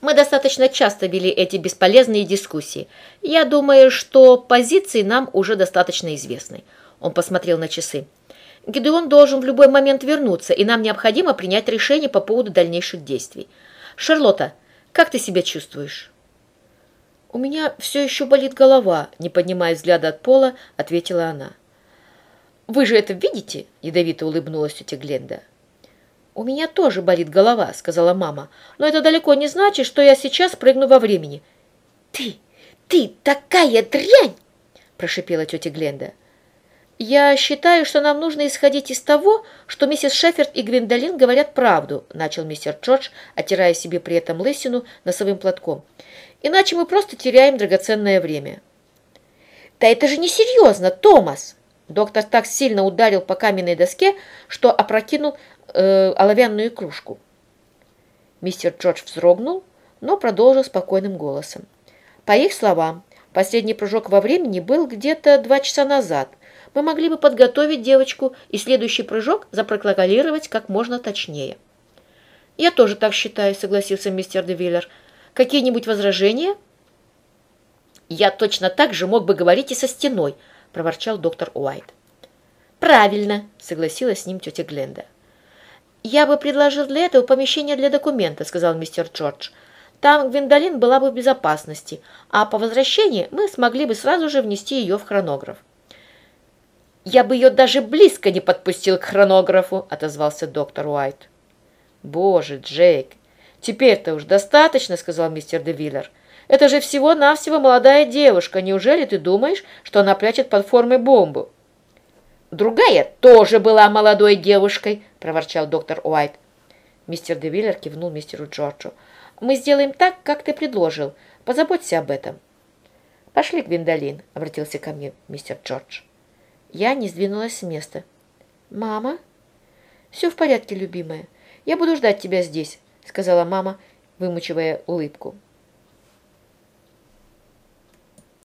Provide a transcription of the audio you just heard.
Мы достаточно часто вели эти бесполезные дискуссии. Я думаю, что позиции нам уже достаточно известны». Он посмотрел на часы. «Гидеон должен в любой момент вернуться, и нам необходимо принять решение по поводу дальнейших действий. Шарлотта, как ты себя чувствуешь?» «У меня все еще болит голова», — не поднимая взгляда от пола, ответила она. «Вы же это видите?» — ядовито улыбнулась тетя Гленда. «У меня тоже болит голова», — сказала мама. «Но это далеко не значит, что я сейчас прыгну во времени». «Ты, ты такая дрянь!» — прошипела тетя Гленда. «Я считаю, что нам нужно исходить из того, что миссис Шеффорд и Гвиндолин говорят правду», — начал мистер Джордж, оттирая себе при этом лысину носовым платком. «Иначе мы просто теряем драгоценное время». «Да это же несерьезно, Томас!» Доктор так сильно ударил по каменной доске, что опрокинул э, оловянную кружку. Мистер Джордж вздрогнул, но продолжил спокойным голосом. По их словам, последний прыжок во времени был где-то два часа назад. Мы могли бы подготовить девочку и следующий прыжок запротоколировать как можно точнее. «Я тоже так считаю», — согласился мистер Девиллер. «Какие-нибудь возражения?» «Я точно так же мог бы говорить и со стеной», — проворчал доктор Уайт. «Правильно», — согласилась с ним тетя Гленда. «Я бы предложил для этого помещение для документа», — сказал мистер Джордж. «Там Гвиндолин была бы в безопасности, а по возвращении мы смогли бы сразу же внести ее в хронограф». «Я бы ее даже близко не подпустил к хронографу», — отозвался доктор Уайт. «Боже, Джейк, теперь-то уж достаточно», — сказал мистер Девиллер. Это же всего-навсего молодая девушка. Неужели ты думаешь, что она прячет под формой бомбу?» «Другая тоже была молодой девушкой», — проворчал доктор Уайт. Мистер Девиллер кивнул мистеру Джорджу. «Мы сделаем так, как ты предложил. Позаботься об этом». «Пошли, Гвиндолин», — обратился ко мне мистер Джордж. Я не сдвинулась с места. «Мама?» «Все в порядке, любимая. Я буду ждать тебя здесь», — сказала мама, вымучивая улыбку.